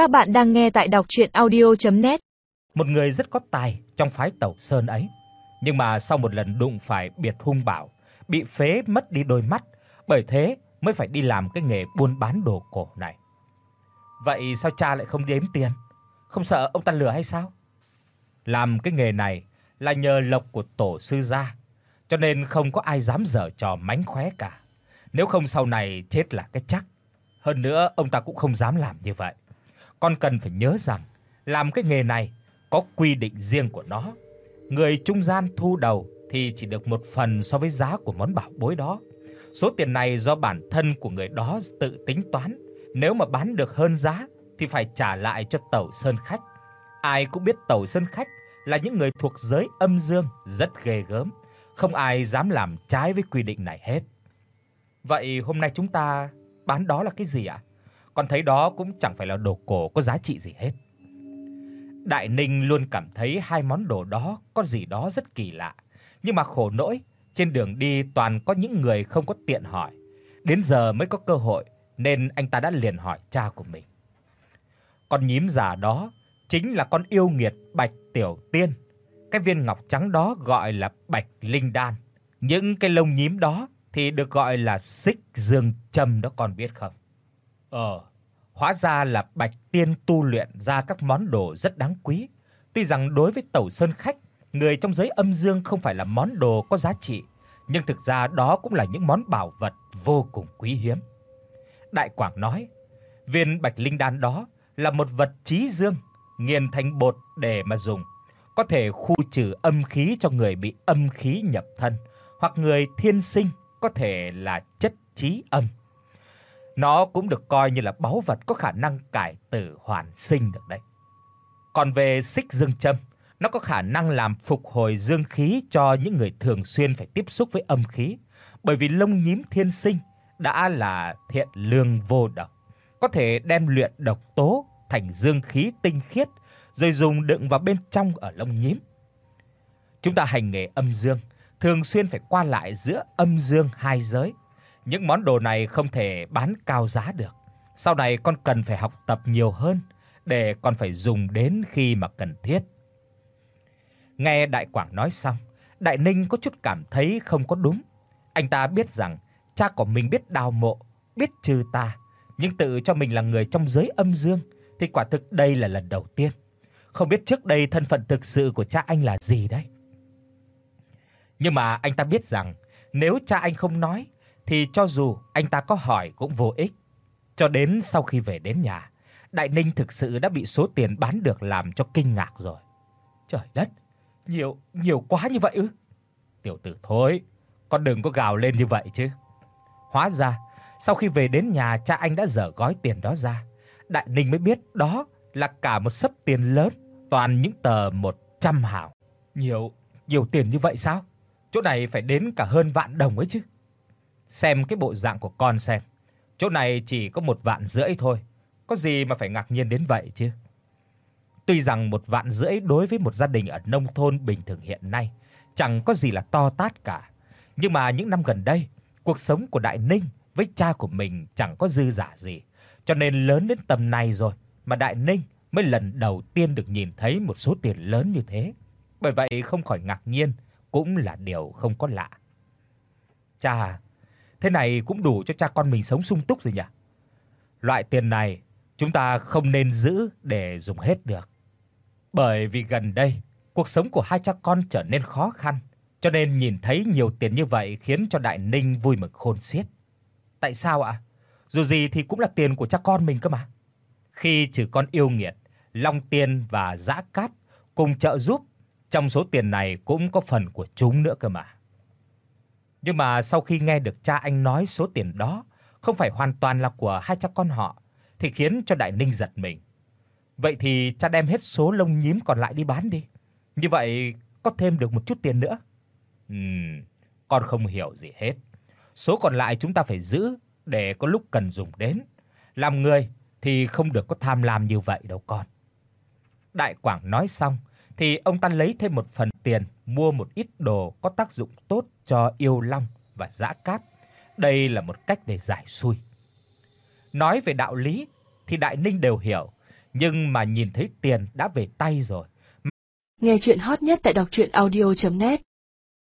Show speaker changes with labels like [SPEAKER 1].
[SPEAKER 1] Các bạn đang nghe tại đọc audio net
[SPEAKER 2] Một người rất có tài trong phái Tẩu Sơn ấy, nhưng mà sau một lần đụng phải biệt hung bạo, bị phế mất đi đôi mắt, bởi thế mới phải đi làm cái nghề buôn bán đồ cổ này. Vậy sao cha lại không đếm tiền? Không sợ ông ta lừa hay sao? Làm cái nghề này là nhờ lộc của tổ sư gia, cho nên không có ai dám giở trò mánh khóe cả. Nếu không sau này chết là cái chắc. Hơn nữa ông ta cũng không dám làm như vậy. Con cần phải nhớ rằng làm cái nghề này có quy định riêng của nó. Người trung gian thu đầu thì chỉ được một phần so với giá của món bảo bối đó. Số tiền này do bản thân của người đó tự tính toán, nếu mà bán được hơn giá thì phải trả lại cho tẩu sơn khách. Ai cũng biết tẩu sơn khách là những người thuộc giới âm dương rất ghê gớm, không ai dám làm trái với quy định này hết. Vậy hôm nay chúng ta bán đó là cái gì ạ? Con thấy đó cũng chẳng phải là đồ cổ có giá trị gì hết. Đại Ninh luôn cảm thấy hai món đồ đó có gì đó rất kỳ lạ, nhưng mà khổ nỗi, trên đường đi toàn có những người không có tiện hỏi. Đến giờ mới có cơ hội nên anh ta đã liền hỏi cha của mình. Con nhím già đó chính là con yêu nghiệt Bạch Tiểu Tiên. Cái viên ngọc trắng đó gọi là Bạch Linh Đan. Những cái lông nhím đó thì được gọi là Xích Dương Châm đó con biết không? Ờ, hóa ra là Bạch Tiên tu luyện ra các món đồ rất đáng quý. Tuy rằng đối với Tẩu Sơn khách, người trong giới âm dương không phải là món đồ có giá trị, nhưng thực ra đó cũng là những món bảo vật vô cùng quý hiếm. Đại Quảng nói, viên Bạch Linh đan đó là một vật trí dương, nghiền thành bột để mà dùng, có thể khu trừ âm khí cho người bị âm khí nhập thân, hoặc người thiên sinh có thể là chất trí âm. Nó cũng được coi như là báu vật có khả năng cải tử hoàn sinh được đấy. Còn về xích dương châm, nó có khả năng làm phục hồi dương khí cho những người thường xuyên phải tiếp xúc với âm khí, bởi vì lông nhím thiên sinh đã là thiện lương vô độc, có thể đem luyện độc tố thành dương khí tinh khiết rồi dùng đựng vào bên trong ở lông nhím. Chúng ta hành nghề âm dương, thường xuyên phải qua lại giữa âm dương hai giới. Những món đồ này không thể bán cao giá được. Sau này con cần phải học tập nhiều hơn để con phải dùng đến khi mà cần thiết. Nghe Đại Quảng nói xong, Đại Ninh có chút cảm thấy không có đúng. Anh ta biết rằng cha của mình biết đào mộ, biết trừ tà, nhưng tự cho mình là người trong giới âm dương thì quả thực đây là lần đầu tiên. Không biết trước đây thân phận thực sự của cha anh là gì đấy. Nhưng mà anh ta biết rằng nếu cha anh không nói thì cho dù anh ta có hỏi cũng vô ích. Cho đến sau khi về đến nhà, Đại Ninh thực sự đã bị số tiền bán được làm cho kinh ngạc rồi. Trời đất, nhiều nhiều quá như vậy ư? Tiểu tử thôi, con đừng có gào lên như vậy chứ. Hóa ra, sau khi về đến nhà cha anh đã dở gói tiền đó ra. Đại Ninh mới biết đó là cả một sấp tiền lớn, toàn những tờ 100 hào. Nhiều, nhiều tiền như vậy sao? Chỗ này phải đến cả hơn vạn đồng ấy chứ. Xem cái bộ dạng của con xem. Chỗ này chỉ có một vạn rưỡi thôi, có gì mà phải ngạc nhiên đến vậy chứ. Tuy rằng một vạn rưỡi đối với một gia đình ở nông thôn bình thường hiện nay chẳng có gì là to tát cả, nhưng mà những năm gần đây, cuộc sống của Đại Ninh với cha của mình chẳng có dư giả gì, cho nên lớn đến tầm này rồi mà Đại Ninh mới lần đầu tiên được nhìn thấy một số tiền lớn như thế. Bởi vậy không khỏi ngạc nhiên, cũng là điều không có lạ. Cha, thế này cũng đủ cho cha con mình sống sung túc rồi nhỉ? Loại tiền này chúng ta không nên giữ để dùng hết được. Bởi vì gần đây, cuộc sống của hai cha con trở nên khó khăn, cho nên nhìn thấy nhiều tiền như vậy khiến cho Đại Ninh vui mừng khôn xiết. Tại sao ạ? Dù gì thì cũng là tiền của cha con mình cơ mà. Khi trừ con yêu nghiệt, Long Tiên và Dã Cát cùng trợ giúp, trong số tiền này cũng có phần của chúng nữa cơ mà. Nhưng mà sau khi nghe được cha anh nói số tiền đó không phải hoàn toàn là của hai cha con họ thì khiến cho Đại Ninh giật mình. Vậy thì cha đem hết số lông nhím còn lại đi bán đi. Như vậy có thêm được một chút tiền nữa. Ừm, con không hiểu gì hết. Số còn lại chúng ta phải giữ để có lúc cần dùng đến. Làm người thì không được có tham lam như vậy đâu con. Đại Quảng nói xong thì ông ta lấy thêm một phần tiền mua một ít đồ có tác dụng tốt cho yêu long và dã cát. Đây là một cách để giải xui. Nói về đạo lý thì Đại Ninh đều hiểu, nhưng mà nhìn thấy tiền đã về tay rồi.
[SPEAKER 3] Nghe truyện hot nhất tại doctruyenaudio.net